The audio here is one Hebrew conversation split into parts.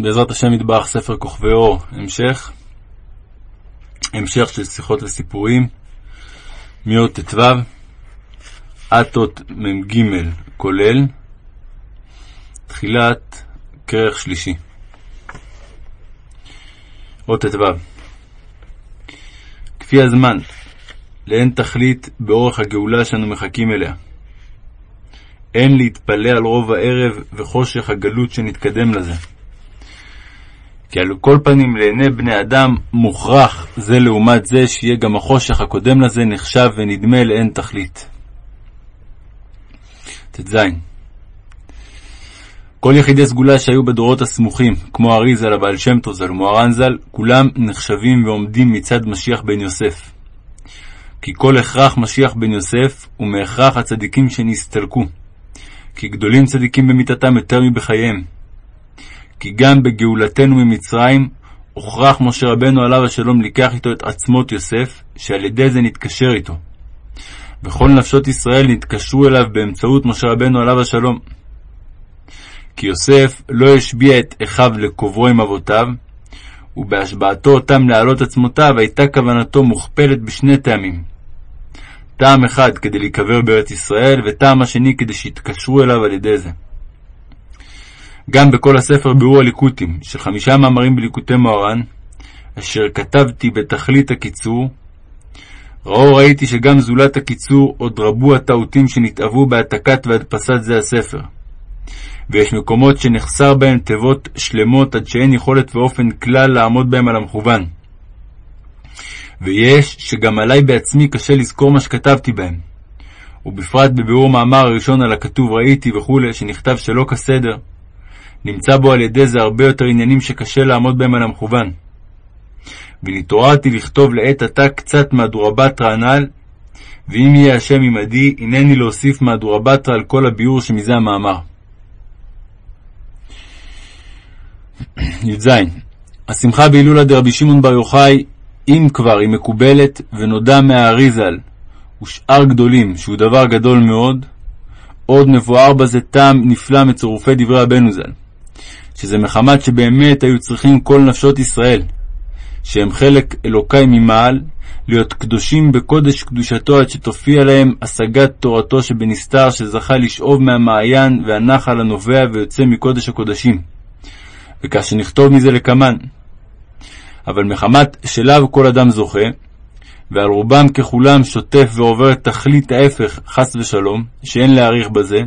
בעזרת השם יתברך ספר כוכבי אור, המשך, המשך של שיחות וסיפורים, מאות ט"ו עד אות מ"ג כולל, תחילת כרך שלישי. אות ט"ו כפי הזמן, לאין תכלית באורך הגאולה שאנו מחכים אליה. אין להתפלא על רוב הערב וחושך הגלות שנתקדם לזה. כי על כל פנים לעיני בני אדם מוכרח זה לעומת זה שיהיה גם החושך הקודם לזה נחשב ונדמה לאין תכלית. ט"ז כל יחידי סגולה שהיו בדורות הסמוכים, כמו אריזה לבעל שם טוב ז"ל ומוהר"ן ז"ל, כולם נחשבים ועומדים מצד משיח בן יוסף. כי כל הכרח משיח בן יוסף הוא מהכרח הצדיקים שנסתלקו. כי גדולים צדיקים במיתתם יותר מבחייהם. כי גם בגאולתנו ממצרים, הוכרח משה רבנו עליו השלום לקח איתו את עצמות יוסף, שעל ידי זה נתקשר איתו. וכל נפשות ישראל נתקשרו אליו באמצעות משה רבנו עליו השלום. כי יוסף לא השביע את אחיו לקוברו עם אבותיו, ובהשבעתו אותם להעלות עצמותיו הייתה כוונתו מוכפלת בשני טעמים. טעם אחד כדי להיקבר בארץ ישראל, וטעם השני כדי שיתקשרו אליו על ידי זה. גם בכל הספר ביאור הליקוטים, של חמישה מאמרים בליקוטי מוהר"ן, אשר כתבתי בתכלית הקיצור, ראו ראיתי שגם זולת הקיצור עוד רבו הטעותים שנתאבו בהעתקת והדפסת זה הספר. ויש מקומות שנחסר בהם תיבות שלמות עד שאין יכולת ואופן כלל לעמוד בהם על המכוון. ויש שגם עלי בעצמי קשה לזכור מה שכתבתי בהם. ובפרט בביאור מאמר הראשון על הכתוב ראיתי וכו', שנכתב שלא כסדר, נמצא בו על ידי זה הרבה יותר עניינים שקשה לעמוד בהם על המכוון. ונתעוררתי לכתוב לעת עתה קצת מהדורה בתרא הנ"ל, ואם יהיה השם עמדי, הנני להוסיף מהדורה בתרא על כל הביאור שמזה המאמר. י"ז השמחה בהילולה דרבי שמעון בר יוחאי, אם כבר היא מקובלת ונודע מהארי ז"ל ושאר גדולים שהוא דבר גדול מאוד, עוד מבואר בזה טעם נפלא מצירופי דברי רבנו ז"ל, שזה מחמת שבאמת היו צריכים כל נפשות ישראל, שהם חלק אלוקי ממעל, להיות קדושים בקודש קדושתו עד שתופיע להם השגת תורתו שבנסתר שזכה לשאוב מהמעיין והנחל הנובע ויוצא מקודש הקודשים. וכאשר נכתוב מזה לקמן. אבל מחמת שלאו כל אדם זוכה, ועל רובם ככולם שוטף ועובר תכלית ההפך, חס ושלום, שאין להעריך בזה,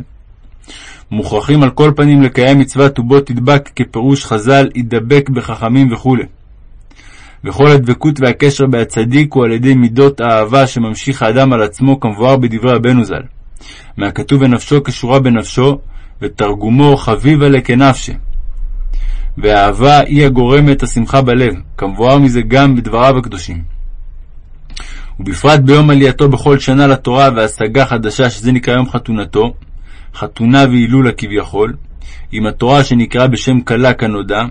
מוכרחים על כל פנים לקיים מצוות ובו תדבק כפירוש חז"ל, ידבק בחכמים וכו'. וכל הדבקות והקשר בהצדיק הוא על ידי מידות האהבה שממשיך האדם על עצמו כמבואר בדברי רבנו ז"ל. מהכתוב בנפשו קשורה בנפשו, ותרגומו חביבה לכנפשה. והאהבה היא הגורמת השמחה בלב, כמבואר מזה גם בדבריו הקדושים. ובפרט ביום עלייתו בכל שנה לתורה והשגה חדשה, שזה נקרא יום חתונתו, חתונה והילולה כביכול, עם התורה שנקרא בשם כלה כנודע,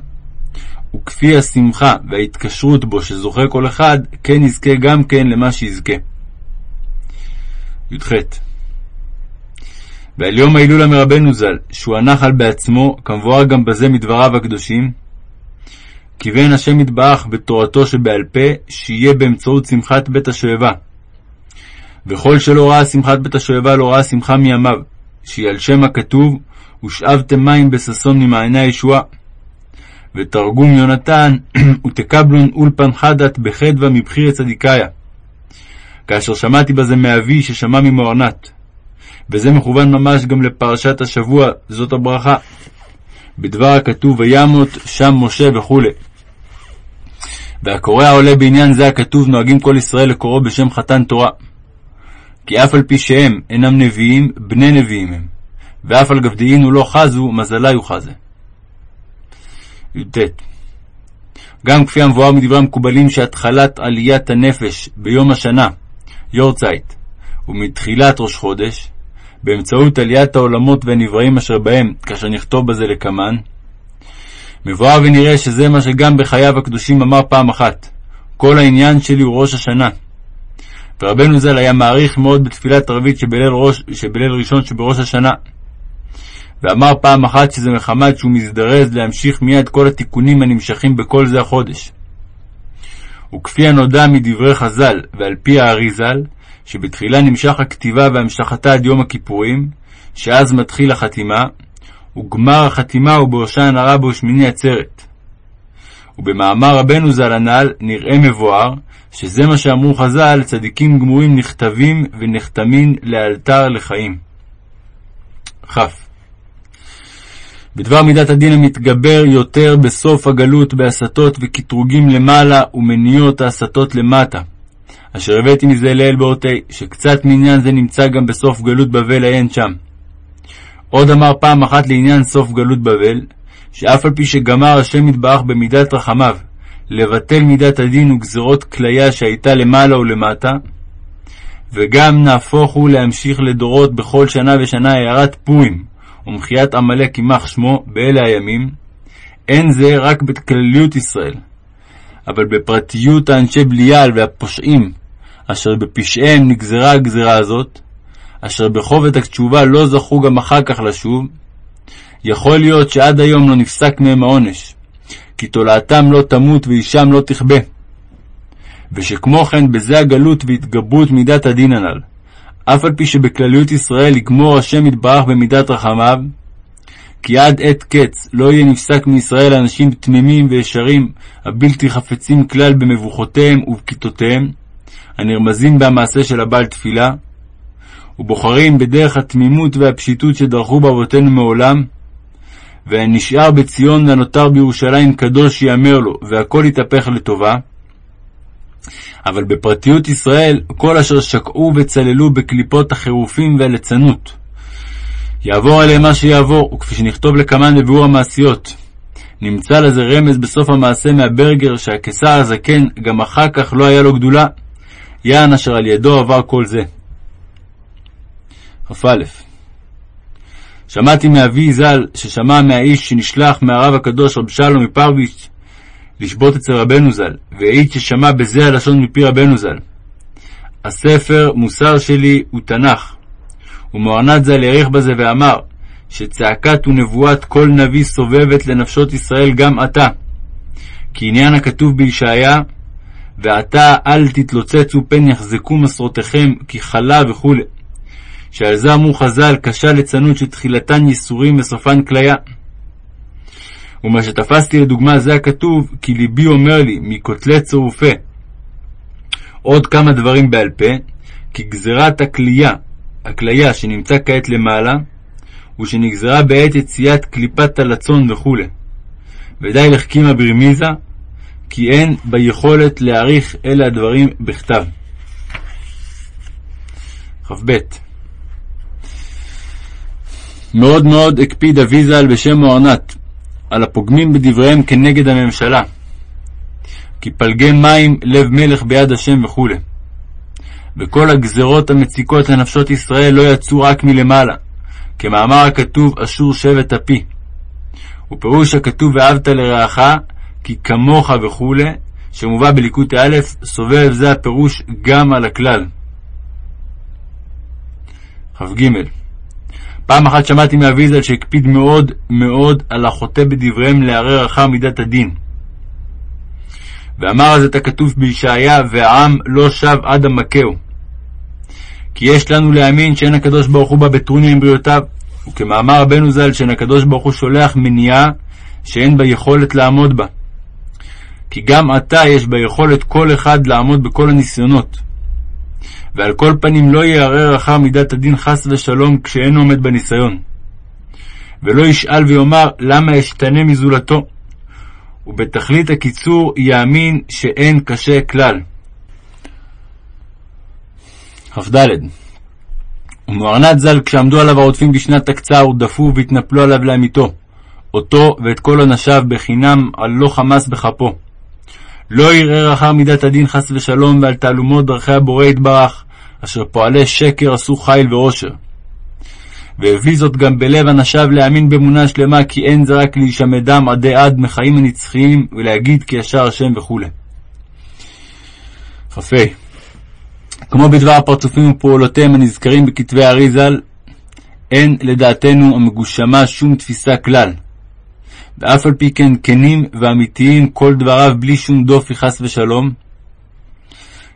וכפי השמחה וההתקשרות בו שזוכה כל אחד, כן יזכה גם כן למה שיזכה. י"ח ועל יום ההילולה מרבנו ז"ל, שהוא הנחל בעצמו, כמבואר גם בזה מדבריו הקדושים, כיוון השם יתברך בתורתו שבעל פה, שיהיה באמצעות שמחת בית השואבה. וכל שלא ראה שמחת בית השואבה לא ראה שמחה מימיו, שהיא על שם הכתוב, ושאבתם מים בששון ממעייני הישועה. ותרגום יונתן, ותקבלון אולפן חדת בחדווה מבחירי צדיקאיה. כאשר שמעתי בזה מאבי ששמע ממוארנת. וזה מכוון ממש גם לפרשת השבוע, זאת הברכה. בדבר הכתוב וימות שם משה וכו'. והקורא העולה בעניין זה הכתוב נוהגים כל ישראל לקוראו בשם חתן תורה. כי אף על פי שהם אינם נביאים, בני נביאים הם, ואף על גבדאינו לא חזו, מזלה יוחזה. י"ט גם כפי המבואר מדברי המקובלים שהתחלת עליית הנפש ביום השנה, יורצייט, ומתחילת ראש חודש, באמצעות עליית העולמות והנבראים אשר בהם, כאשר נכתוב בזה לקמן, מבואר ונראה שזה מה שגם בחייו הקדושים אמר פעם אחת, כל העניין שלי הוא ראש השנה. ורבנו ז"ל היה מעריך מאוד בתפילת ערבית שבליל, ראש, שבליל ראשון שבראש השנה. ואמר פעם אחת שזה מחמת שהוא מזדרז להמשיך מיד כל התיקונים הנמשכים בכל זה החודש. וכפי הנודע מדברי חז"ל ועל פי הארי ז"ל, שבתחילה נמשך הכתיבה והמשכתה עד יום הכיפורים, שאז מתחיל החתימה, וגמר החתימה הוא בהושענא רבה ושמיני עצרת. ובמאמר רבנו ז"ל הנ"ל נראה מבואר, שזה מה שאמרו חז"ל, צדיקים גמורים נכתבים ונחתמים לאלתר לחיים. כ. בדבר מידת הדין המתגבר יותר בסוף הגלות בהסתות וקטרוגים למעלה ומניעות ההסתות למטה. אשר הבאתי מזה לאל באותי, שקצת מעניין זה נמצא גם בסוף גלות בבל עיין שם. עוד אמר פעם אחת לעניין סוף גלות בבל, שאף על פי שגמר השם יתברך במידת רחמיו לבטל מידת הדין וגזרות כליה שהייתה למעלה ולמטה, וגם נהפוך הוא להמשיך לדורות בכל שנה ושנה הערת פורים ומחיית עמלק יימח שמו באלה הימים, אין זה רק בכלליות ישראל, אבל בפרטיות האנשי בליעל והפושעים, אשר בפשעיהם נגזרה הגזרה הזאת, אשר בכובד התשובה לא זכו גם אחר כך לשוב, יכול להיות שעד היום לא נפסק מהם העונש, כי תולעתם לא תמות ואישם לא תכבה. ושכמו כן בזה הגלות והתגברות מידת הדין הנ"ל, אף על פי שבכלליות ישראל יגמור השם יתברך במידת רחמיו, כי עד עת קץ לא יהיה נפסק מישראל אנשים תמימים וישרים, הבלתי חפצים כלל במבוכותיהם ובכיתותיהם, הנרמזים במעשה של הבעל תפילה, ובוחרים בדרך התמימות והפשיטות שדרכו באבותינו מעולם, והנשאר בציון והנותר בירושלים קדוש יאמר לו, והכל יתהפך לטובה. אבל בפרטיות ישראל, כל אשר שקעו וצללו בקליפות החירופים והליצנות. יעבור עליהם מה שיעבור, וכפי שנכתוב לקמן בביאור המעשיות. נמצא לזה רמז בסוף המעשה מהברגר שהקיסר הזקן גם אחר כך לא היה לו גדולה, יען אשר על ידו עבר כל זה. כ"א שמעתי מאבי ז"ל, ששמע מהאיש שנשלח מהרב הקדוש רב שלום מפרביץ' לשבות אצל רבנו ז"ל, והעיד ששמע בזה הלשון מפי רבנו ז"ל. הספר מוסר שלי הוא תנ"ך, ומוארנת ז"ל העריך בזה ואמר, שצעקת ונבואת כל נביא סובבת לנפשות ישראל גם עתה. כי עניין הכתוב בישעיה, ועתה אל תתלוצצו פן יחזקו מסרותיכם, כי חלה וכו'. שעל זה אמרו חז"ל, קשה ליצנות שתחילתן ייסורים וסופן כליה. ומה שתפסתי לדוגמה זה הכתוב, כי ליבי אומר לי, מכותלי צירופה. עוד כמה דברים בעל פה, כי גזירת הכלייה, הכליה שנמצא כעת למעלה, ושנגזרה בעת יציאת קליפת הלצון וכו'. ודי לחכימה ברמיזה, כי אין ביכולת להעריך אלה הדברים בכתב. כ"ב מאוד מאוד הקפיד אבי ז"ל בשם מוארנת על הפוגמים בדבריהם כנגד הממשלה, כי פלגי מים לב מלך ביד השם וכו'. וכל הגזרות המציקות לנפשות ישראל לא יצאו רק מלמעלה, כמאמר הכתוב אשור שבט אפי. ופירוש הכתוב ואהבת לרעך כי כמוך וכו', שמובא בליקוטי א', סובב זה הפירוש גם על הכלל. כ"ג פעם אחת שמעתי מאבי ז"ל שהקפיד מאוד מאוד על החוטא בדבריהם לערער אחר מידת הדין. ואמר אז את הכתוב בישעיה, והעם לא שב עד עמקהו. כי יש לנו להאמין שאין הקדוש ברוך הוא בא בטרוניה עם בריאותיו, וכמאמר רבנו ז"ל שאין הקדוש ברוך הוא שולח מניעה שאין בה יכולת לעמוד בה. כי גם עתה יש ביכולת כל אחד לעמוד בכל הניסיונות. ועל כל פנים לא יערער אחר מידת הדין חס ושלום כשאין עומד בניסיון. ולא ישאל ויאמר למה אשתנה מזולתו. ובתכלית הקיצור יאמין שאין קשה כלל. כ"ד ומוארנת ז"ל כשעמדו עליו הרודפים בשנת תקצר ודפו והתנפלו עליו לאמיתו, אותו ואת כל אנשיו בחינם על לא חמס בכפו. לא ערער אחר מידת הדין חס ושלום ועל תעלומות דרכי הבורא יתברך, אשר פועלי שקר עשו חיל ועושר. והביא זאת גם בלב אנשיו להאמין באמונה שלמה כי אין זה רק להישמדם עדי עד מחיים הנצחיים ולהגיד כי ישר השם וכו'. כ"ה כמו בדבר הפרצופים ופעולותיהם הנזכרים בכתבי הארי ז"ל, אין לדעתנו המגושמה שום תפיסה כלל. ואף על פי כן כנים ואמיתיים כל דבריו בלי שום דופי חס ושלום.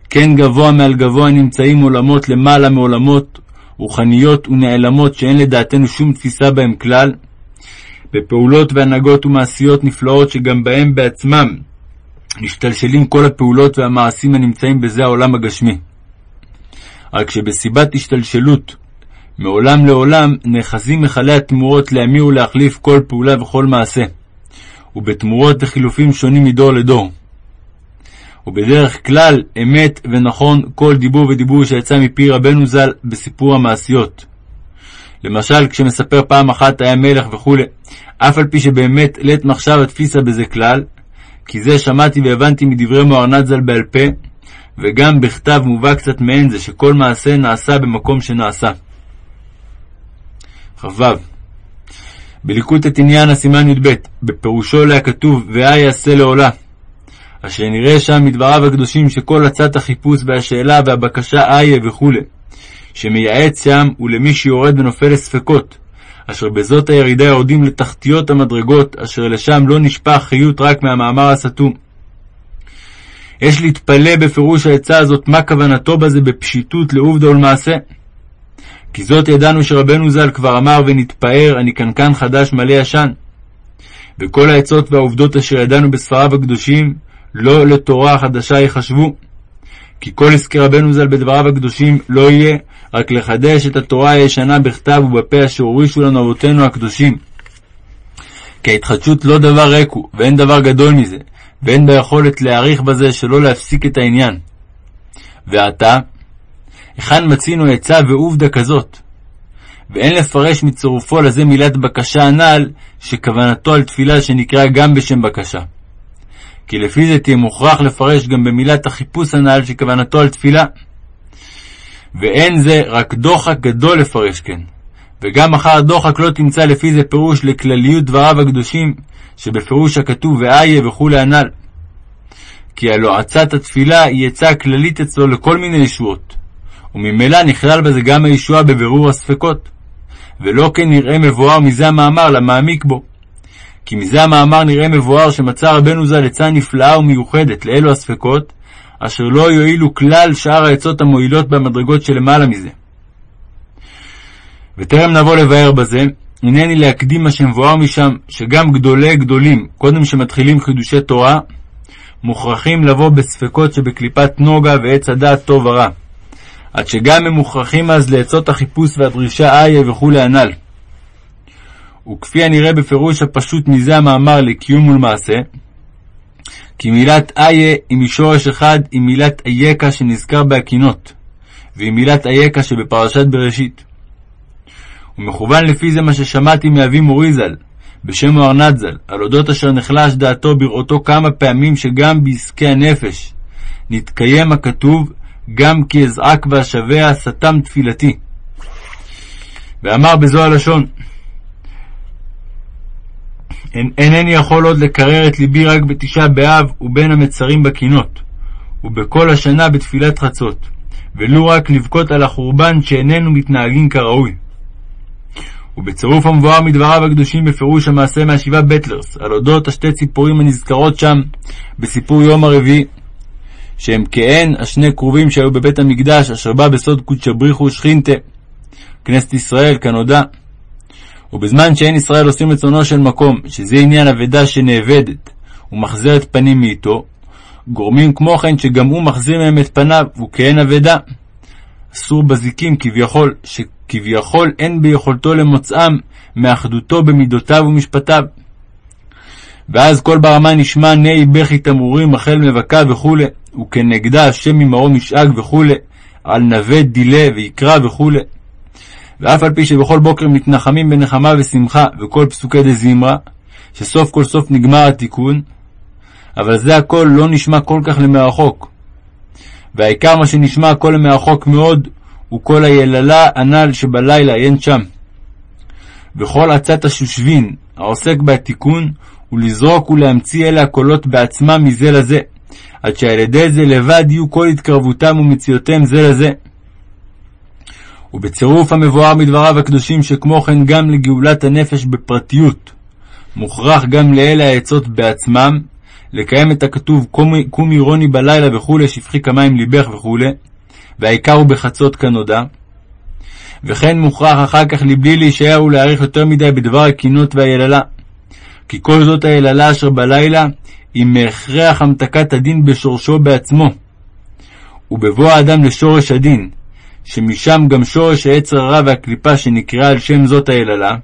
כן גבוה מעל גבוה נמצאים עולמות למעלה מעולמות, רוחניות ונעלמות שאין לדעתנו שום תפיסה בהם כלל, בפעולות והנהגות ומעשיות נפלאות שגם בהם בעצמם משתלשלים כל הפעולות והמעשים הנמצאים בזה העולם הגשמי. רק שבסיבת השתלשלות מעולם לעולם נאחזים מכלי התמורות להמיר ולהחליף כל פעולה וכל מעשה, ובתמורות וחילופים שונים מדור לדור. ובדרך כלל אמת ונכון כל דיבור ודיבור שיצא מפי רבנו ז"ל בסיפור המעשיות. למשל, כשמספר פעם אחת היה מלך וכו', אף על פי שבאמת לית מחשב תפיסה בזה כלל, כי זה שמעתי והבנתי מדברי מוהרנת ז"ל בעל פה, וגם בכתב מובא קצת מעין זה, שכל מעשה נעשה במקום שנעשה. כ"ו בליקוט עניין הסימן י"ב, בפירושו עליה כתוב, ואה יעשה לעולה. אשר נראה שם מדבריו הקדושים שכל עצת החיפוש והשאלה והבקשה איה וכו', שמייעץ שם ולמי שיורד ונופל לספקות, אשר בזאת הירידה יורדים לתחתיות המדרגות, אשר לשם לא נשפע חיות רק מהמאמר הסתום. יש להתפלא בפירוש העצה הזאת מה כוונתו בזה בפשיטות לעובדה ולמעשה. כי זאת ידענו שרבנו ז"ל כבר אמר ונתפאר, אני קנקן חדש מלא ישן. וכל העצות והעובדות אשר ידענו בספריו הקדושים, לא לתורה חדשה יחשבו. כי כל עסקי רבנו ז"ל בדבריו הקדושים לא יהיה רק לחדש את התורה הישנה בכתב ובפה אשר הורישו לנו אבותינו הקדושים. כי ההתחדשות לא דבר ריק הוא, ואין דבר גדול מזה, ואין ביכולת להעריך בזה שלא להפסיק את העניין. ועתה, היכן מצינו עצה ועובדה כזאת? ואין לפרש מצירופו לזה מילת בקשה הנ"ל, שכוונתו על תפילה שנקרא גם בשם בקשה. כי לפי זה תהיה מוכרח לפרש גם במילת החיפוש הנ"ל שכוונתו על תפילה. ואין זה רק דוחק גדול לפרש כן. וגם אחר דוחק לא תמצא לפי זה פירוש לכלליות דבריו הקדושים, שבפירוש הכתוב ואיה וכולי הנ"ל. כי הלא עצת התפילה היא עצה כללית אצלו לכל מיני ישועות, וממילא נכלל בזה גם הישועה בבירור הספקות. ולא כן נראה מבואר מזה המאמר למעמיק בו. כי מזה המאמר נראה מבואר שמצא רבנו ז"ל עצה נפלאה ומיוחדת לאלו הספקות, אשר לא יועילו כלל שאר העצות המועילות במדרגות שלמעלה מזה. וטרם נבוא לבאר בזה, הנני להקדים מה שמבואר משם, שגם גדולי גדולים, קודם שמתחילים חידושי תורה, מוכרחים לבוא בספקות שבקליפת נוגה ועץ הדעת טוב ורע, עד שגם הם מוכרחים אז לעצות החיפוש והדרישה איה וכולי הנ"ל. וכפי הנראה בפירוש הפשוט מזה המאמר לקיום ולמעשה, כי מילת איה היא משורש אחד עם מילת אייכה שנזכר בהקינות, ועם מילת אייכה שבפרשת בראשית. ומכוון לפי זה מה ששמעתי מאבי מורי ז"ל, בשם מוהרנת ז"ל, על אודות אשר נחלש דעתו בראותו כמה פעמים שגם בעסקי הנפש נתקיים הכתוב גם כי אזעק ואשבע סתם תפילתי. ואמר בזו הלשון אינני יכול עוד לקרר את ליבי רק בתשעה באב ובין המצרים בקינות, ובכל השנה בתפילת חצות, ולו רק לבכות על החורבן שאיננו מתנהגים כראוי. ובצירוף המבואר מדבריו הקדושים בפירוש המעשה מהשבעה בטלרס, על אודות השתי ציפורים הנזכרות שם בסיפור יום הרביעי, שהם כעין השני כרובים שהיו בבית המקדש, אשר בא בסוד קודשא בריחו שכינתה, כנסת ישראל כנודע. ובזמן שאין ישראל עושים רצונו של מקום, שזה עניין אבדה שנאבדת, ומחזרת פנים מאיתו, גורמים כמו כן שגם הוא מחזיר מהם את פניו, וכאין אבדה. אסור בזיקים כביכול, שכביכול אין ביכולתו למוצאם מאחדותו במידותיו ומשפטיו. ואז כל ברמה נשמע נהי בכי תמרורים החל מבכה וכו', וכנגדה השם ממרום ישאג וכו', על נווה דילה ויקרא וכו'. ואף על פי שבכל בוקר מתנחמים בנחמה ושמחה וכל פסוקי דזמרה, שסוף כל סוף נגמר התיקון, אבל זה הכל לא נשמע כל כך למרחוק. והעיקר מה שנשמע הכל למרחוק מאוד, הוא כל היללה הנ"ל שבלילה אין שם. וכל עצת השושבין העוסק בתיקון, הוא לזרוק ולהמציא אלה הקולות בעצמם מזה לזה, עד שעל ידי זה לבד יהיו כל התקרבותם ומציאותיהם זה לזה. ובצירוף המבואר מדבריו הקדושים שכמו כן גם לגאולת הנפש בפרטיות, מוכרח גם לאלה העצות בעצמם, לקיים את הכתוב קומי רוני בלילה וכולי, שפכי כמים ליבך וכולי, והעיקר הוא בחצות כנודע. וכן מוכרח אחר כך לבלי להישאר ולהאריך יותר מדי בדבר הקינות והיללה. כי כל זאת היללה אשר בלילה היא מהכרח המתקת הדין בשורשו בעצמו. ובבוא האדם לשורש הדין, שמשם גם שורש העץ הרע והקליפה שנקראה על שם זאת היללה,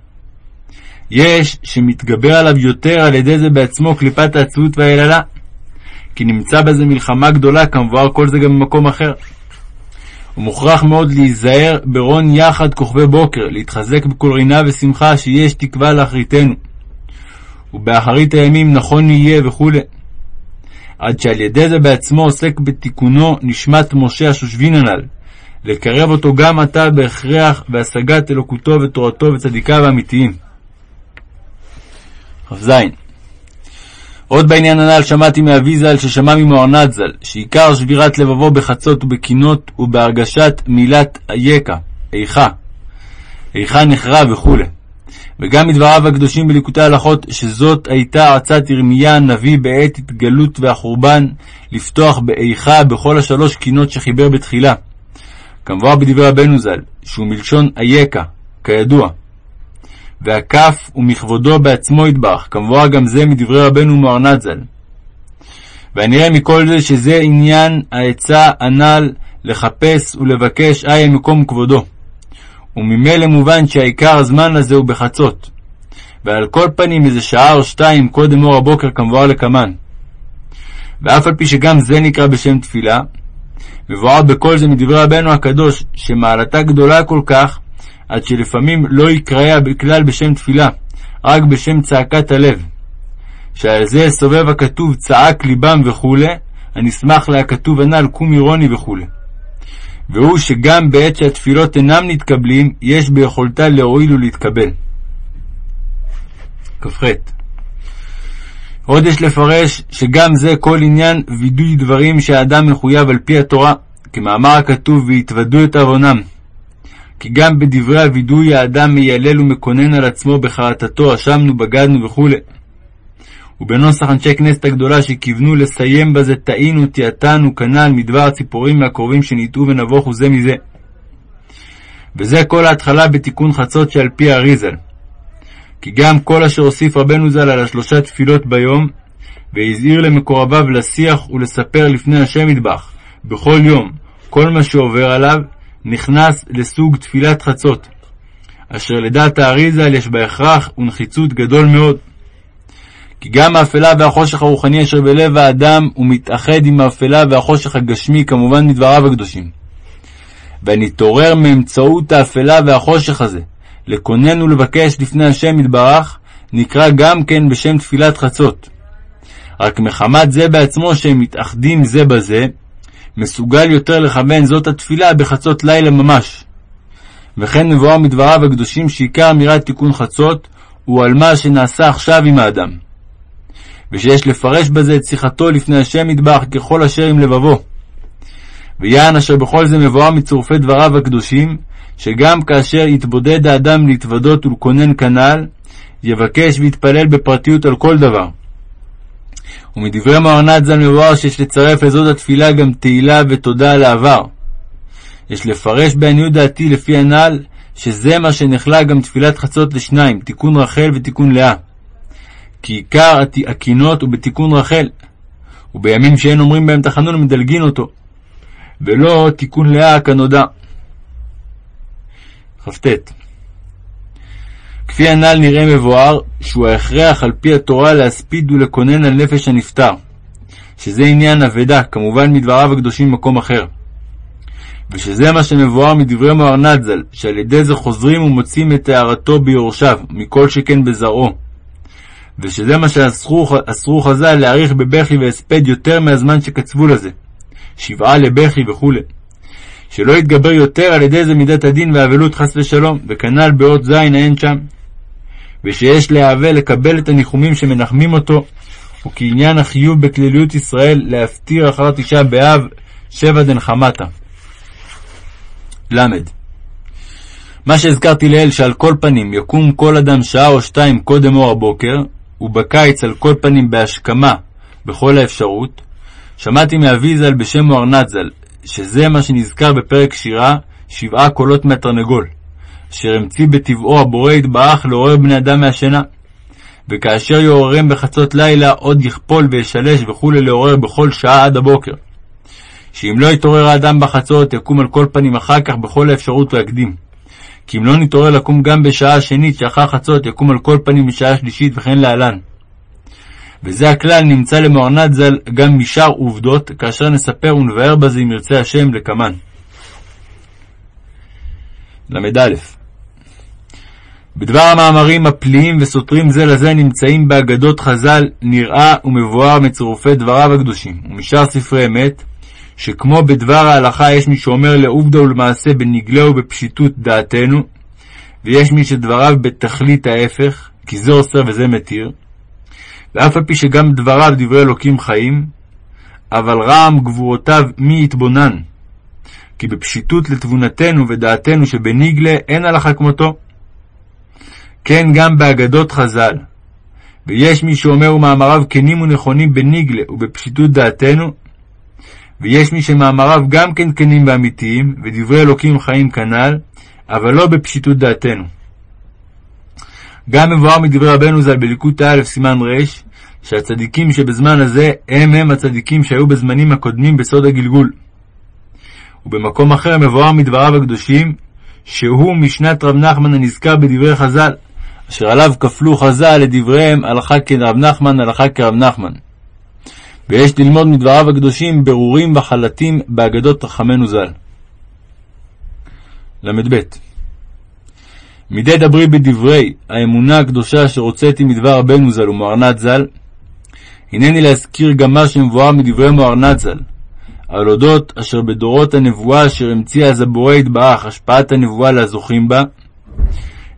יש שמתגבר עליו יותר על ידי זה בעצמו קליפת העצבות והיללה, כי נמצא בזה מלחמה גדולה, כמבואר כל זה גם במקום אחר. ומוכרח מאוד להיזהר ברון יחד כוכבי בוקר, להתחזק בכל רינה ושמחה שיש תקווה לאחריתנו. ובאחרית הימים נכון יהיה וכו'. עד שעל ידי זה בעצמו עוסק בתיקונו נשמת משה השושבין הנ"ל, לקרב אותו גם עתה בהכרח בהשגת אלוקותו ותורתו וצדיקיו האמיתיים. כ"ז עוד בעניין הנ"ל שמעתי מאבי ז"ל ששמע ממוענת ז"ל, שעיקר שבירת לבבו בחצות ובקינות ובהרגשת מילת אייכה, איכה, איכה נחרב וכו'. וגם מדבריו הקדושים בליקוטי הלכות, שזאת הייתה עצת ירמיה הנביא בעת התגלות והחורבן, לפתוח באיכה בכל השלוש קינות שחיבר בתחילה. כמבואר בדברי רבנו ז"ל, שהוא מלשון אייכה, כידוע. והכף הוא מכבודו בעצמו יתברך, כמבואר גם זה מדברי רבנו מוארנת ז"ל. והנראה מכל זה שזה עניין העצה הנ"ל לחפש ולבקש איה מקום כבודו. וממילא מובן שהעיקר הזמן הזה הוא בחצות. ועל כל פנים איזה שעה או שתיים קודם אור הבוקר כמבואר לקמן. ואף על פי שגם זה נקרא בשם תפילה, מבואר בכל זה מדברי רבנו הקדוש, שמעלתה גדולה כל כך, עד שלפעמים לא יקרא בכלל בשם תפילה, רק בשם צעקת הלב. שעל זה סובב הכתוב צעק ליבם וכו', הנסמך להכתוב הנ"ל קומי רוני וכו'. והוא שגם בעת שהתפילות אינם נתקבלים, יש ביכולתה להועיל ולהתקבל. כ"ח עוד יש לפרש שגם זה כל עניין וידוי דברים שהאדם מחויב על פי התורה, כמאמר הכתוב והתוודו את עוונם. כי גם בדברי הווידוי האדם מיילל ומקונן על עצמו בחרטתו, אשמנו, בגדנו וכו'. ובנוסח אנשי כנסת הגדולה שכיוונו לסיים בזה טעינו, תיעתנו, כנ"ל מדבר הציפורים מהקרובים שניטעו ונבוכו זה מזה. וזה כל ההתחלה בתיקון חצות שעל פי האריזל. כי גם כל אשר הוסיף רבנו ז"ל על השלושה תפילות ביום, והזהיר למקורביו לשיח ולספר לפני השם מטבח, בכל יום, כל מה שעובר עליו, נכנס לסוג תפילת חצות, אשר לדעת האריזל יש בה הכרח ונחיצות גדול מאוד. כי גם האפלה והחושך הרוחני אשר בלב האדם הוא מתאחד עם האפלה והחושך הגשמי, כמובן מדבריו הקדושים. ונתעורר מאמצעות האפלה והחושך הזה, לקונן ולבקש לפני השם יתברך, נקרא גם כן בשם תפילת חצות. רק מחמת זה בעצמו שהם מתאחדים זה בזה, מסוגל יותר לכוון זאת התפילה בחצות לילה ממש. וכן מבואר מדבריו הקדושים שעיקר אמירת תיקון חצות הוא על מה שנעשה עכשיו עם האדם. ושיש לפרש בזה את שיחתו לפני השם מטבח ככל אשר עם לבבו. ויען אשר בכל זה מבואר מצורפי דבריו הקדושים, שגם כאשר יתבודד האדם להתוודות ולקונן כנ"ל, יבקש ויתפלל בפרטיות על כל דבר. ומדברי מוהרנת ז"ל מבואר שיש לצרף לזאת התפילה גם תהילה ותודה על העבר. יש לפרש בעניות דעתי לפי הנ"ל, שזה מה שנחלה גם תפילת חצות לשניים, תיקון רחל ותיקון לאה. כי עיקר הקינות הוא בתיקון רחל, ובימים שאין אומרים בהם תחנון מדלגין אותו, ולא תיקון לאה כנודע. כ"ט כפי הנ"ל נראה מבואר שהוא ההכרח על פי התורה להספיד ולקונן על נפש הנפטר, שזה עניין אבדה, כמובן מדבריו הקדושים במקום אחר. ושזה מה שמבואר מדברי מוהרנת ז"ל, שעל ידי זה חוזרים ומוצאים את הערתו ביורשיו, מכל שכן בזרעו. ושזה מה שאסרו חז"ל להאריך בבכי והספד יותר מהזמן שקצבו לזה, שבעה לבכי וכו'. שלא יתגבר יותר על ידי זה מידת הדין והאבלות חס ושלום, וכנ"ל באות זין האין שם. ושיש להאבל לקבל את הניחומים שמנחמים אותו, וכעניין החיוב בכלליות ישראל להפטיר אחר תשעה באב שבע דנחמתה. ל. מה שהזכרתי לעיל שעל כל פנים יקום כל אדם שעה או שתיים קודם אור הבוקר, ובקיץ על כל פנים בהשכמה בכל האפשרות, שמעתי מאבי ז"ל בשם מוארנת ז"ל, שזה מה שנזכר בפרק שירה, שבעה קולות מהתרנגול, אשר המציא בטבעו הבורא יתברך לעורר בני אדם מהשינה. וכאשר יעוררם בחצות לילה, עוד יכפול וישלש וכולי לעורר בכל שעה עד הבוקר. שאם לא יתעורר האדם בחצות, יקום על כל פנים אחר כך בכל האפשרות להקדים. כי אם לא נתעורר לקום גם בשעה שנית שאחר חצות, יקום על כל פנים בשעה שלישית וכן להלן. וזה הכלל נמצא למוארנת ז"ל גם משאר עובדות, כאשר נספר ונבאר בזה אם ירצה השם לקמן. ל"א בדבר המאמרים הפליים וסותרים זה לזה נמצאים באגדות חז"ל נראה ומבואר מצירופי דבריו הקדושים, ומשאר ספרי אמת, שכמו בדבר ההלכה יש מי שאומר לעובדה ולמעשה בנגלה ובפשיטות דעתנו, ויש מי שדבריו בתכלית ההפך, כי זה אוסר וזה מתיר, ואף על פי שגם דבריו דברי אלוקים חיים, אבל רעם גבורותיו מי יתבונן? כי בפשיטות לתבונתנו ודעתנו שבניגלה אין הלכה כמותו. כן גם באגדות חז"ל. ויש מי שאומר ומאמריו כנים ונכונים בניגלה ובפשיטות דעתנו, ויש מי שמאמריו גם כן כנים ואמיתיים, ודברי אלוקים חיים כנ"ל, אבל לא בפשיטות דעתנו. גם מבואר מדברי רבנו ז"ל בליקוד א' סימן ר', שהצדיקים שבזמן הזה הם הם הצדיקים שהיו בזמנים הקודמים בסוד הגלגול. ובמקום אחר מבואר מדבריו הקדושים, שהוא משנת רב נחמן הנזכר בדברי חז"ל, אשר עליו כפלו חז"ל לדבריהם הלכה כרב נחמן, הלכה כרב נחמן. ויש ללמוד מדבריו הקדושים ברורים וחלטים באגדות רחמנו ז"ל. ל"ב מדי דברי בדברי האמונה הקדושה אשר הוצאתי מדבר רבנו ז"ל ומוארנת ז"ל, הנני להזכיר גם מה שמבואר מדברי מוארנת ז"ל, על אודות אשר בדורות הנבואה אשר המציא אז הבורא יתברך השפעת הנבואה לזוכים בה,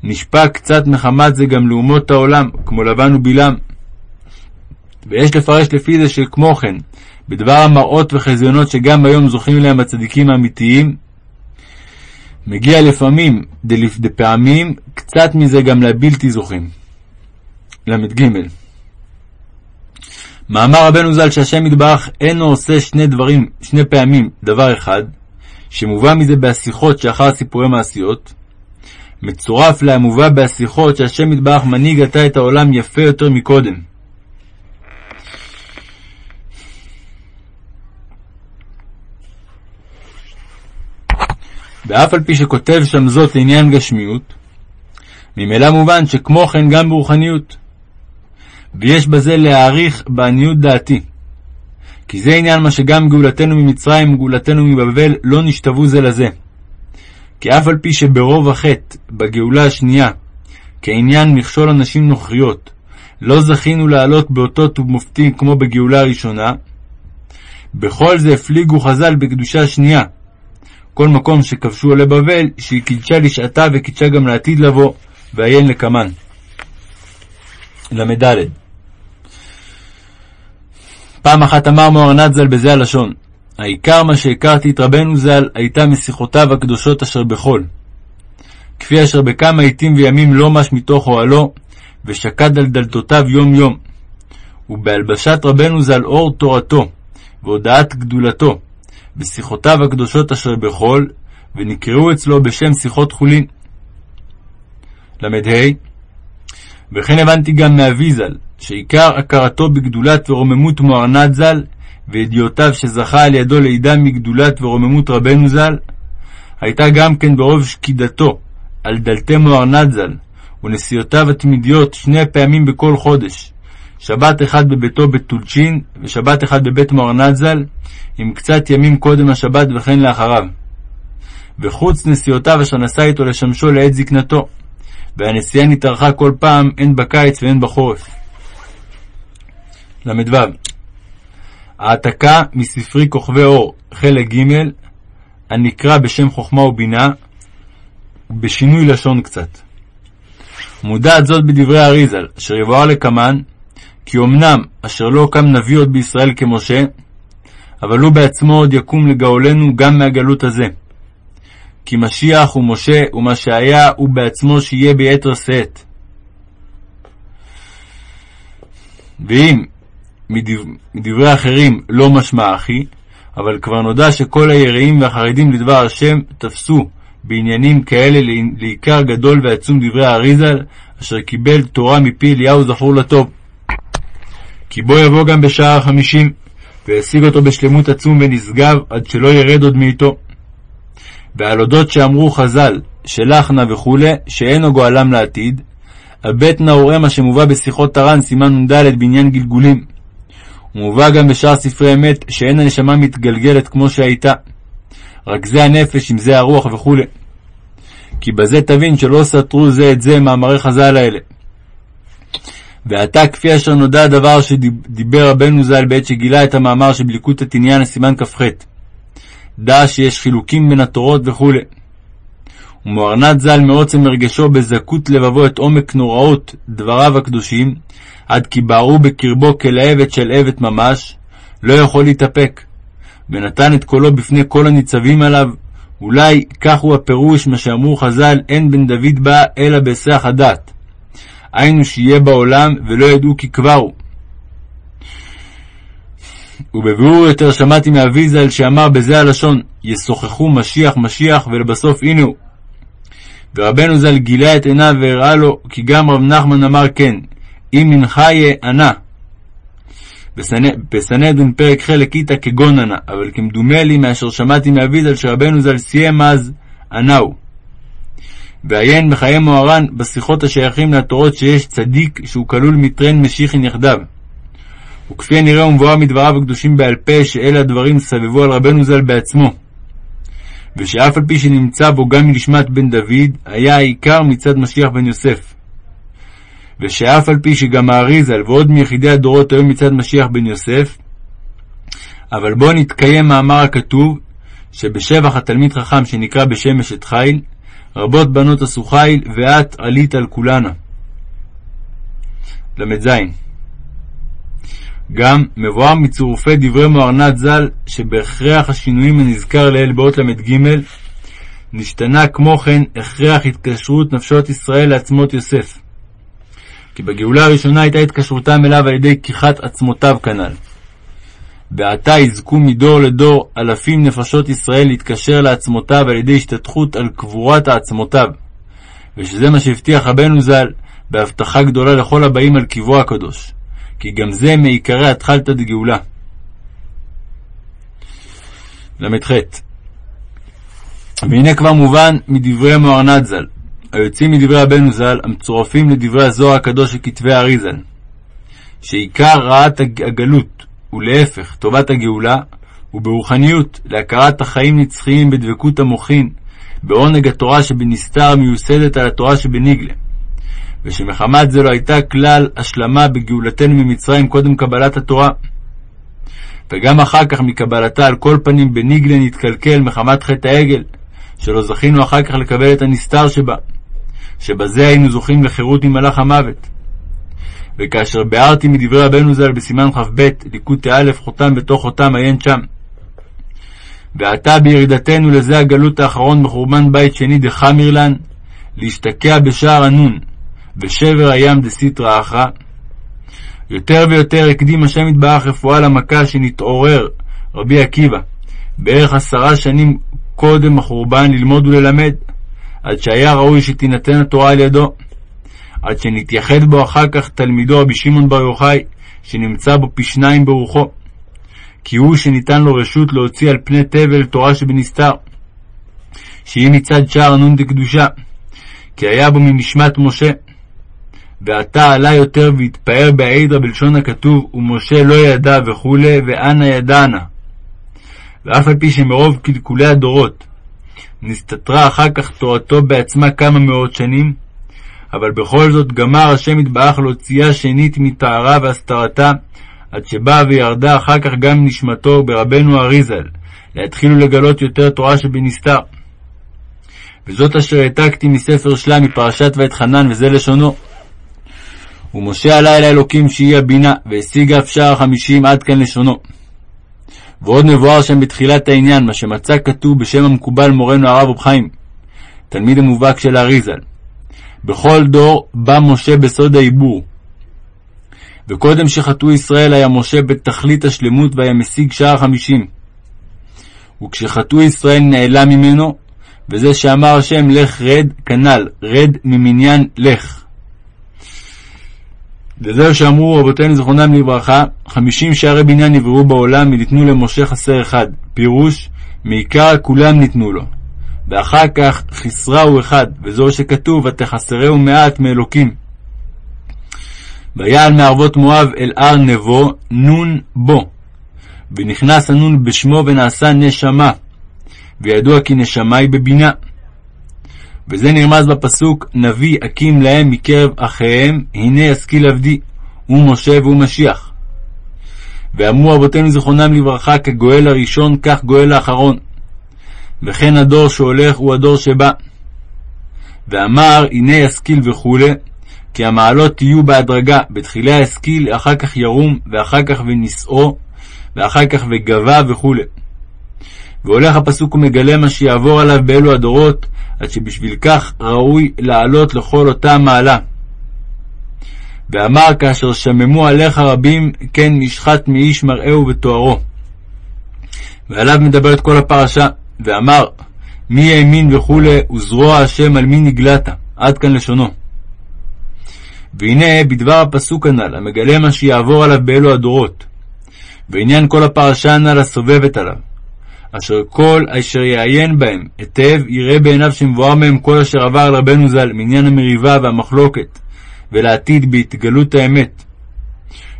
נשפע קצת מחמת זה גם לאומות העולם, כמו לבן ובלעם. ויש לפרש לפי זה שכמו כן, בדבר המראות וחזיונות שגם היום זוכים להם הצדיקים האמיתיים, מגיע לפעמים, דפעמים, קצת מזה גם לבלתי זוכים. ל"ג מאמר רבנו ז"ל שהשם יתברך אינו עושה שני דברים, שני פעמים דבר אחד, שמובא מזה בהשיחות שאחר סיפורי מעשיות, מצורף להמובא בהשיחות שהשם יתברך מנהיג עתה את העולם יפה יותר מקודם. ואף על פי שכותב שם זאת לעניין גשמיות, ממילא מובן שכמו כן גם ברוחניות. ויש בזה להעריך בעניות דעתי. כי זה עניין מה שגם גאולתנו ממצרים וגאולתנו מבבל לא נשתוו זה לזה. כי אף על פי שברוב החטא, בגאולה השנייה, כעניין מכשול הנשים נוכריות, לא זכינו לעלות באותות ובמופתים כמו בגאולה הראשונה, בכל זה הפליגו חז"ל בקדושה שנייה. כל מקום שכבשו עולי בבל, שהיא קידשה לשעתה וקידשה גם לעתיד לבוא, ועיין לקמן. ל"ד פעם אחת אמר מוהרנת ז"ל בזה הלשון, העיקר מה שהכרתי את רבנו ז"ל הייתה משיחותיו הקדושות אשר בחול. כפי אשר בכמה עתים וימים לא מש מתוך אוהלו, ושקד על דלתותיו יום יום. ובהלבשת רבנו ז"ל אור תורתו, והודעת גדולתו, בשיחותיו הקדושות אשר בחול, ונקראו אצלו בשם שיחות חולין. ל"ה וכן הבנתי גם מאבי ז"ל, שעיקר הכרתו בגדולת ורוממות מוארנת ז"ל, וידיעותיו שזכה על ידו לידע מגדולת ורוממות רבנו ז"ל, הייתה גם כן ברוב שקידתו על דלתי מוארנת ז"ל, ונסיעותיו התמידיות שני פעמים בכל חודש, שבת אחד בביתו בטולצ'ין, ושבת אחד בבית מוארנת ז"ל, עם קצת ימים קודם השבת וכן לאחריו. וחוץ נסיעותיו אשר נסע איתו לשמשו לעת זקנתו, והנסיעה נתארכה כל פעם הן בקיץ והן בחורף. ל"ו העתקה מספרי כוכבי אור, חלק ג', הנקרא בשם חוכמה ובינה, בשינוי לשון קצת. מודעת זאת בדברי אריזל, אשר יבואר לקמן, כי אמנם אשר לא קם נביא עוד בישראל כמשה, אבל הוא בעצמו עוד יקום לגאולנו גם מהגלות הזה. כי משיח הוא משה, ומה שהיה הוא בעצמו שיהיה ביתר שאת. ואם מדברי אחרים לא משמע אחי, אבל כבר נודע שכל היראים והחרדים לדבר השם תפסו בעניינים כאלה לעיקר גדול ועצום דברי האריזל, אשר קיבל תורה מפי אליהו זכור לטוב. כי בו יבוא גם בשער החמישים, וישיג אותו בשלמות עצום ונשגב, עד שלא ירד עוד מאיתו. ועל אודות שאמרו חז"ל, שלחנה וכו', שאינו גואלם לעתיד, הבט נאורם מה שמובא בשיחות תר"ן, סימן נ"ד בעניין גלגולים. ומובא גם בשאר ספרי אמת, שאין הנשמה מתגלגלת כמו שהייתה. רק זה הנפש עם זה הרוח וכו'. כי בזה תבין שלא סתרו זה את זה מאמרי חז"ל האלה. ועתה כפי אשר נודע הדבר שדיבר רבנו ז"ל בעת שגילה את המאמר של בליקוטא תניאנה סימן כ"ח. דע שיש חילוקים בין התורות וכו'. ומוארנת ז"ל מעוצם הרגשו בזכות לבבו את עומק נוראות דבריו הקדושים, עד כי בערו בקרבו כלהבת של עבד ממש, לא יכול להתאפק, ונתן את קולו בפני כל הניצבים עליו, אולי כך הוא הפירוש מה שאמרו חז"ל, אין בן דוד בא אלא בהיסח הדעת. היינו שיהיה בעולם ולא ידעו כי כבר הוא. ובביאור יותר שמעתי מאבי ז"ל שאמר בזה הלשון, ישוחחו משיח משיח ולבסוף הנה הוא. ורבנו ז"ל גילה את עיניו והראה לו, כי גם רב נחמן אמר כן, אם מנחיה ענה. בסנהדרין פרק חלק איתה כגון ענה, אבל כמדומה לי מאשר שמעתי מאבי ז"ל שרבנו ז"ל סיים אז ענהו. ועיין בחיי מוהר"ן בשיחות השייכים לתורות שיש צדיק שהוא כלול מטרן משיחין יחדיו. וכפי הנראה ומבואר מדבריו הקדושים בעל פה שאלה הדברים סבבו על רבנו ז"ל בעצמו. ושאף על פי שנמצא בו גם מנשמת בן דוד, היה העיקר מצד משיח בן יוסף. ושאף על פי שגם האריזל ועוד מיחידי הדורות היו מצד משיח בן יוסף, אבל בו נתקיים מאמר הכתוב, שבשבח התלמיד חכם שנקרא בשם אשת חיל, רבות בנות עשו חיל, ואת עלית על כולנה. ל"ז גם מבואר מצורופי דברי מוארנת ז"ל, שבהכרח השינויים הנזכר לעיל באות ל"ג, נשתנה כמו כן הכרח התקשרות נפשות ישראל לעצמות יוסף. כי בגאולה הראשונה הייתה התקשרותם אליו על ידי כיחת עצמותיו כנ"ל. ועתה יזכו מדור לדור אלפים נפשות ישראל להתקשר לעצמותיו על ידי השתתחות על קבורת העצמותיו, ושזה מה שהבטיח רבנו ז"ל בהבטחה גדולה לכל הבאים על קברו הקדוש. כי גם זה מעיקרי התחלתא דגאולה. ל"ח והנה כבר מובן מדברי מוארנת ז"ל, היוצאים מדברי רבנו ז"ל, המצורפים לדברי הזוהר הקדוש של כתבי הארי ז"ל, שעיקר רעת הגלות, ולהפך, טובת הגאולה, הוא ברוחניות, להכרת החיים נצחיים בדבקות המוחין, בעונג התורה שבנסתר מיוסדת על התורה שבנגלה. ושמחמת זה לא הייתה כלל השלמה בגאולתנו ממצרים קודם קבלת התורה. וגם אחר כך מקבלתה על כל פנים בניגלה נתקלקל מחמת חטא העגל, שלא זכינו אחר כך לקבל את הנסתר שבה, שבזה היינו זוכים לחירות ממלאך המוות. וכאשר ביארתי מדברי רבנו ז"ל בסימן כ"ב, ליקוד תא חותם בתוך חותם עיין שם. ועתה בירידתנו לזה הגלות האחרון בחורבן בית שני דחמיר לן, להשתקע בשער הנון, ושבר הים דסיטרא אחרא. יותר ויותר הקדים השם יתברך רפואה למכה שנתעורר רבי עקיבא, בערך עשרה שנים קודם החורבן ללמוד וללמד, עד שהיה ראוי שתינתן התורה על ידו, עד שנתייחד בו אחר כך תלמידו רבי שמעון בר יוחאי, שנמצא בו פי שניים ברוחו, כי הוא שניתן לו רשות להוציא על פני תבל תורה שבנסתר, שהיא מצד שער נון דקדושה, כי היה בו מנשמת משה, ועתה עלה יותר והתפאר בעידרא בלשון הכתוב, ומשה לא ידע וכו', ואנה ידענה. ואף על פי שמרוב קלקולי הדורות נסתתרה אחר כך תורתו בעצמה כמה מאות שנים, אבל בכל זאת גמר השם יתברך להוציאה שנית מטהרה והסתרתה, עד שבאה וירדה אחר כך גם נשמתו ברבנו אריזל, להתחילו לגלות יותר תורה שבנסתר. וזאת אשר העתקתי מספר שלה מפרשת ואתחנן, וזה לשונו. ומשה עלה אל האלוקים שהיא הבינה, והשיג אף שער החמישים עד כאן לשונו. ועוד מבואר שם בתחילת העניין, מה שמצא כתוב בשם המקובל מורנו הרב רב חיים, תלמיד המובהק של האריזל. בכל דור בא משה בסוד העיבור. וקודם שחטאו ישראל היה משה בתכלית השלמות והיה משיג שער חמישים. וכשחטאו ישראל נעלם ממנו, וזה שאמר השם לך רד, כנ"ל, רד ממניין לך. וזהו שאמרו רבותינו זכרונם לברכה, חמישים שערי בניין נבראו בעולם וניתנו למשה חסר אחד. פירוש, מעיקר כולם ניתנו לו. ואחר כך חסרהו אחד, וזו שכתוב, ותחסרהו מעט מאלוקים. ויעל מערבות מואב אל הר נבו, נון בו. ונכנס הנון בשמו ונעשה נשמה. וידוע כי נשמה היא בבינה. וזה נרמז בפסוק, נביא אקים להם מקרב אחיהם, הנה ישכיל עבדי, הוא משה והוא משיח. ואמרו אבותינו זיכרונם לברכה, כגואל הראשון, כך גואל האחרון. וכן הדור שהולך הוא הדור שבא. ואמר, הנה ישכיל וכו', כי המעלות יהיו בהדרגה, בתחילה ישכיל, אחר כך ירום, ואחר כך ונשאו, ואחר כך וגבה וכו'. והולך הפסוק ומגלה מה שיעבור עליו באלו הדורות, עד שבשביל כך ראוי לעלות לכל אותה מעלה. ואמר כאשר שממו עליך רבים, כן נשחט מאיש מראהו ותוארו. ועליו מדברת כל הפרשה, ואמר, מי האמין וכולי, וזרוע השם על מי נגלת, עד כאן לשונו. והנה בדבר הפסוק הנ"ל, המגלה מה שיעבור עליו באלו הדורות, ועניין כל הפרשה הנ"ל הסובבת עליו, אשר כל אשר יעיין בהם היטב יראה בעיניו שמבואר מהם כל אשר עבר על רבנו ז"ל מעניין המריבה והמחלוקת, ולעתיד בהתגלות האמת.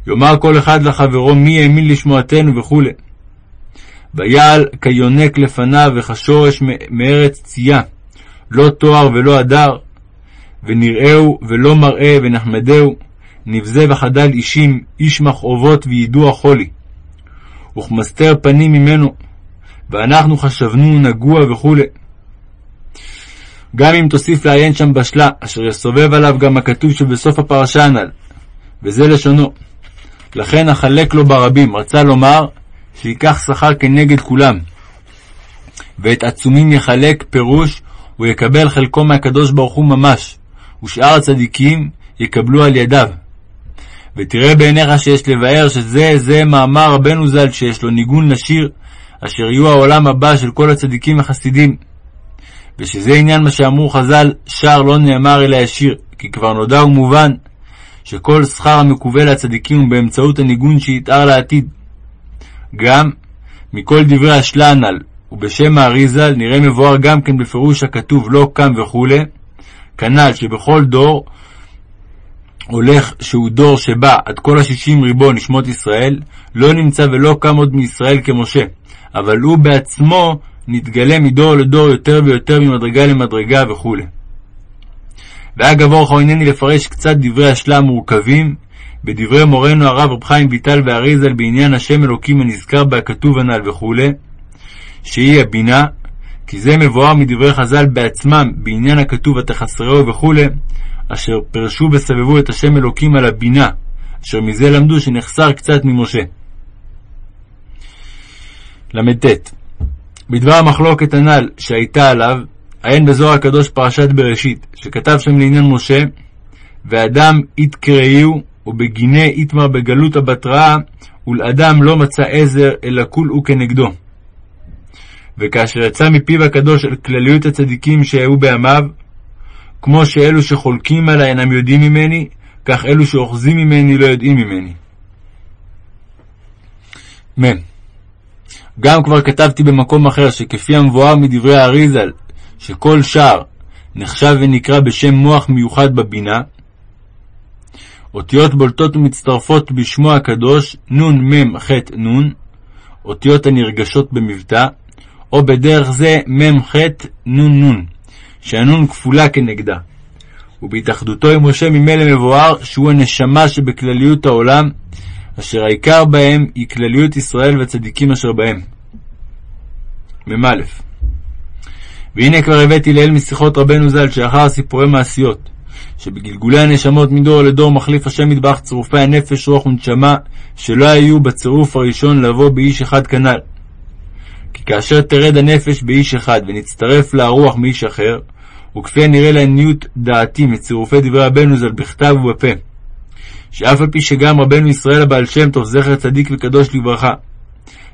יאמר כל אחד לחברו מי האמין לשמועתנו וכו'. ויעל כיונק לפניו וכשורש מארץ צייה, לא תואר ולא הדר, ונראהו ולא מראה ונחמדהו, נבזה וחדל אישים, איש מכאובות וידוע חולי. וכמסתר פנים ממנו, ואנחנו חשבנו נגוע וכו'. גם אם תוסיף לעיין שם בשלה, אשר יסובב עליו גם הכתוב שבסוף הפרשה הנ"ל, וזה לשונו. לכן אחלק לו ברבים, רצה לומר שייקח שכר כנגד כולם. ואת עצומים יחלק, פירוש, הוא יקבל חלקו מהקדוש ברוך הוא ממש, ושאר הצדיקים יקבלו על ידיו. ותראה בעיניך שיש לבאר שזה זה מאמר רבנו ז"ל שיש לו ניגון לשיר, אשר יהיו העולם הבא של כל הצדיקים החסידים. ושזה עניין מה שאמרו חז"ל, שר לא נאמר אלא ישיר, כי כבר נודע ומובן שכל שכר המקווה לצדיקים הוא באמצעות הניגון שיתאר לעתיד. גם מכל דברי השלה הנ"ל, ובשם האריזל נראה מבואר גם כן בפירוש הכתוב לא קם וכו', כנ"ל שבכל דור הולך שהוא דור שבא עד כל השישים ריבו נשמות ישראל, לא נמצא ולא קם עוד מישראל כמשה, אבל הוא בעצמו נתגלה מדור לדור יותר ויותר ממדרגה למדרגה וכו'. ואגב אורך עינני לפרש קצת דברי השלה המורכבים בדברי מורנו הרב רב חיים ויטל ואריזל בעניין השם אלוקים הנזכר בהכתוב הנ"ל וכו', שהיא הבינה, כי זה מבואר מדברי חז"ל בעצמם בעניין הכתוב ותחסרהו וכו', אשר פרשו וסבבו את השם אלוקים על הבינה, אשר מזה למדו שנחסר קצת ממשה. ל"ט בדבר המחלוקת הנ"ל שהייתה עליו, עיין בזוהר הקדוש פרשת בראשית, שכתב שם לעניין משה, ואדם יתקראיהו, ובגיני איתמר בגלות הבתראה, ולאדם לא מצא עזר, אלא כול הוא כנגדו. וכאשר יצא מפיו הקדוש על כלליות הצדיקים שהיו בימיו, כמו שאלו שחולקים עלי אינם יודעים ממני, כך אלו שאוחזים ממני לא יודעים ממני. מ. גם כבר כתבתי במקום אחר שכפי המבואר מדברי האריזל, שכל שער נחשב ונקרא בשם מוח מיוחד בבינה, אותיות בולטות ומצטרפות בשמו הקדוש נ"מ ח נ, אותיות הנרגשות במבטא, או בדרך זה מ"ח נ"נ, שהנון כפולה כנגדה. ובהתאחדותו עם משה ממילא מבואר שהוא הנשמה שבכלליות העולם, אשר העיקר בהם היא כלליות ישראל והצדיקים אשר בהם. מ"א והנה כבר הבאתי לאל משיחות רבנו ז"ל שאחר סיפורי מעשיות, שבגלגולי הנשמות מדור לדור מחליף השם מטבח צירופי הנפש, רוח ונשמה, שלא היו בצירוף הראשון לבוא באיש אחד כנ"ל. כי כאשר תרד הנפש באיש אחד ונצטרף לה רוח מאיש אחר, וכפי הנראה לעניות דעתי מצירופי דברי רבנו ז"ל בכתב ובפה, שאף על פי שגם רבנו ישראל הבעל שם טוב זכר צדיק וקדוש לברכה,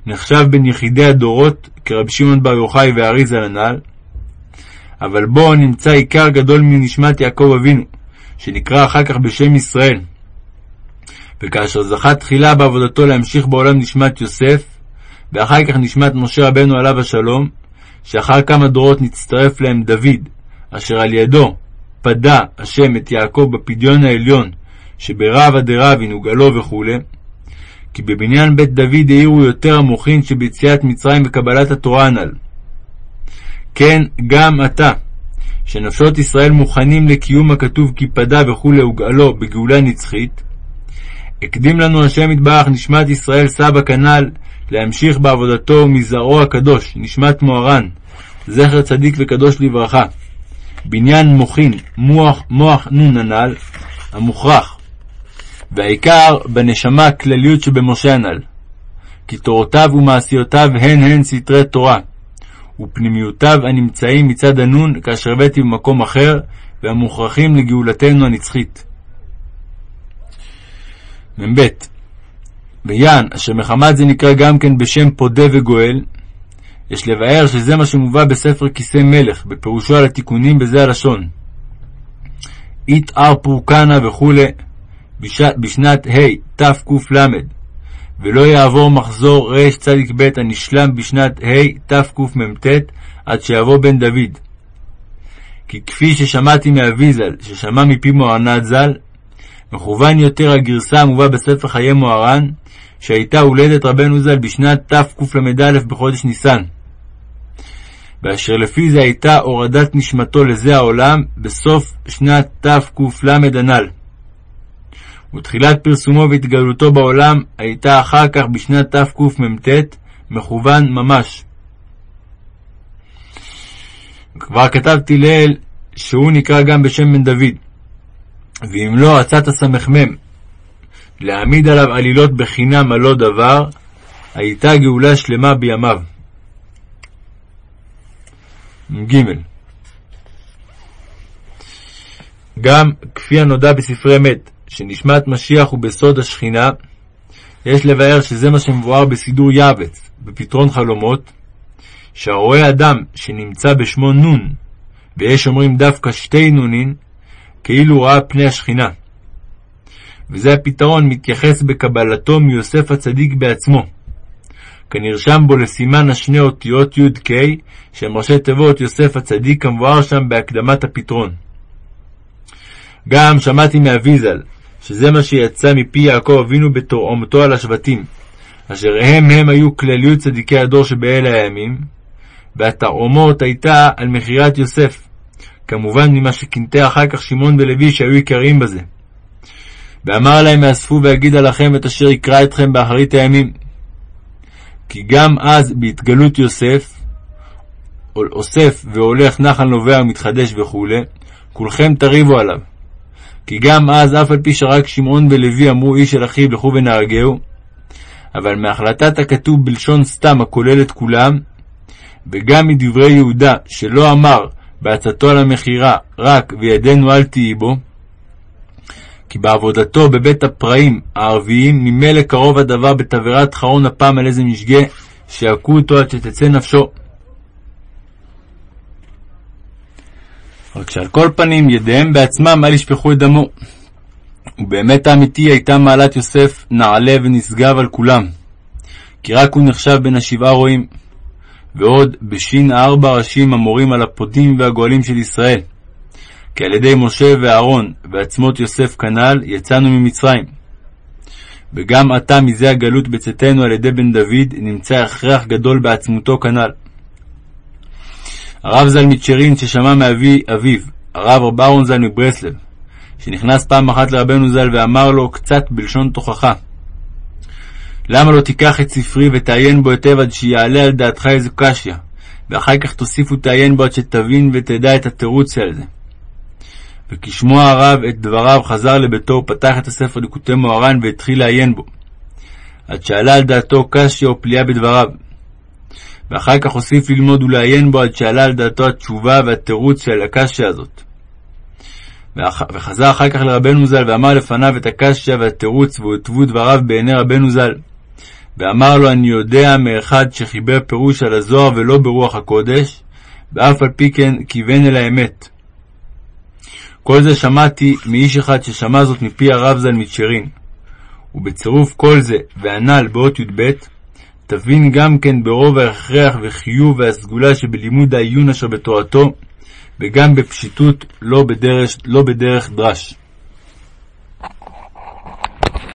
נחשב בין יחידי הדורות כרבי שמעון בר יוחאי ואריזה הנ"ל, אבל בו נמצא עיקר גדול מנשמת יעקב אבינו, שנקרא אחר כך בשם ישראל. וכאשר זכה תחילה בעבודתו להמשיך בעולם נשמת יוסף, ואחר כך נשמת משה רבנו עליו השלום, שאחר כמה דורות נצטרף להם דוד, אשר על ידו פדה השם את יעקב בפדיון העליון, שברבא דרבין וגלו וכו', כי בבניין בית דוד העירו יותר המוחין שביציאת מצרים וקבלת התורה הנ"ל. כן, גם עתה, שנפשות ישראל מוכנים לקיום הכתוב כי פדה וכולי וגאלו בגאולה נצחית, הקדים לנו השם יתברך נשמת ישראל סבא כנ"ל להמשיך בעבודתו מזרעו הקדוש, נשמת מוהר"ן, זכר צדיק וקדוש לברכה, בניין מוחין, מוח, מוח נון הנ"ל, המוכרח, והעיקר בנשמה הכלליות שבמשה הנ"ל, כי תורותיו ומעשיותיו הן הן סתרי תורה, ופנימיותיו הנמצאים מצד הנון כאשר הבאתי במקום אחר, והמוכרחים לגאולתנו הנצחית. מ"ב ויען, אשר מחמת זה נקרא גם כן בשם פודה וגואל, יש לבאר שזה מה שמובא בספר כיסא מלך, בפירושו על התיקונים בזה הלשון. אית אר פורקנה וכו' בשנת ה' תק"ל, ולא יעבור מחזור רצ"ב הנשלם בשנת ה' תקמ"ט עד שיבוא בן דוד. כי כפי ששמעתי מאבי ז"ל, ששמע מפי מוהר"ן ז"ל, מכוון יותר הגרסה המובא בספר חיי מוהר"ן, שהייתה הולדת רבנו ז"ל בשנת תקל"א בחודש ניסן. ואשר לפי זה הייתה הורדת נשמתו לזה העולם בסוף שנת תק"ל הנ"ל. ותחילת פרסומו והתגלותו בעולם הייתה אחר כך בשנת תקמ"ט, מכוון ממש. כבר כתבתי לעיל שהוא נקרא גם בשם בן דוד. ואם לא עצת הסמ"ם להעמיד עליו עלילות בחינם על לא דבר, הייתה גאולה שלמה בימיו. ג. גם כפי הנודע בספרי אמת, שנשמת משיח הוא בסוד השכינה, יש לבאר שזה מה שמבואר בסידור יעבץ, בפתרון חלומות, שהרואה אדם שנמצא בשמו נון, ויש אומרים דווקא שתי נונין, כאילו ראה פני השכינה. וזה הפתרון מתייחס בקבלתו מיוסף הצדיק בעצמו, כנרשם בו לסימן השני אותיות י"ק, שהם ראשי תיבות יוסף הצדיק, כמבואר שם בהקדמת הפתרון. גם שמעתי מאבי ז"ל, שזה מה שיצא מפי יעקב אבינו בתורעומתו על השבטים, אשר הם הם היו כלליות צדיקי הדור שבאלה הימים, והתרעומת הייתה על מכירת יוסף, כמובן ממה שכינתה אחר כך שמעון ולוי שהיו עיקריים בזה. ואמר להם מאספו ויגידה לכם את אשר יקרא אתכם באחרית הימים. כי גם אז בהתגלות יוסף, אוסף והולך נחל נובע ומתחדש וכו', כולכם תריבו עליו. כי גם אז, אף על פי שרק שמעון ולוי אמרו איש אל אחיו לכו ונהרגהו, אבל מהחלטת הכתוב בלשון סתם הכולל את כולם, וגם מדברי יהודה שלא אמר בעצתו על המכירה רק וידנו אל תהי בו, כי בעבודתו בבית הפראים הערביים ממילא קרוב הדבר בתבערת חרון אפם על איזה משגה, שיכו אותו עד שתצא נפשו. רק שעל כל פנים ידיהם בעצמם אל ישפכו את דמו. ובאמת האמיתי הייתה מעלת יוסף נעלה ונשגב על כולם, כי רק הוא נחשב בין השבעה רועים, ועוד בשין ארבע ראשים המורים על הפודים והגואלים של ישראל. כי על ידי משה ואהרון ועצמות יוסף כנ"ל יצאנו ממצרים. וגם עתה מזה הגלות בצאתנו על ידי בן דוד נמצא הכרח גדול בעצמותו כנ"ל. הרב ז"ל מצ'רין ששמע מאבי אביו, הרב רב אהרון ז"ל מברסלב, שנכנס פעם אחת לרבנו ז"ל ואמר לו קצת בלשון תוכחה. למה לא תיקח את ספרי ותעיין בו היטב עד שיעלה על דעתך איזו קשיא, ואחר כך תוסיף ותעיין בו עד שתבין ותדע את התירוץ על זה. וכשמוע הרב את דבריו חזר לביתו ופתח את הספר ליקוטי מוהר"ן והתחיל לעיין בו, עד שעלה על דעתו קשיא או פליאה בדבריו. ואחר כך הוסיף ללמוד ולעיין בו עד שעלה על דעתו התשובה והתירוץ של הקשיא הזאת. וחזר אחר כך לרבנו ז"ל ואמר לפניו את הקשיא והתירוץ והוטבו דבריו בעיני רבנו ז"ל. ואמר לו אני יודע מאחד שחיבר פירוש על הזוהר ולא ברוח הקודש, ואף על פי כן כיוון אל האמת. כל זה שמעתי מאיש אחד ששמע זאת מפי הרב ז"ל מצ'רין. ובצירוף כל זה והנ"ל באות י"ב, תבין גם כן ברוב ההכרח וחיוב והסגולה שבלימוד העיון אשר בתורתו, וגם בפשיטות לא בדרך, לא בדרך דרש.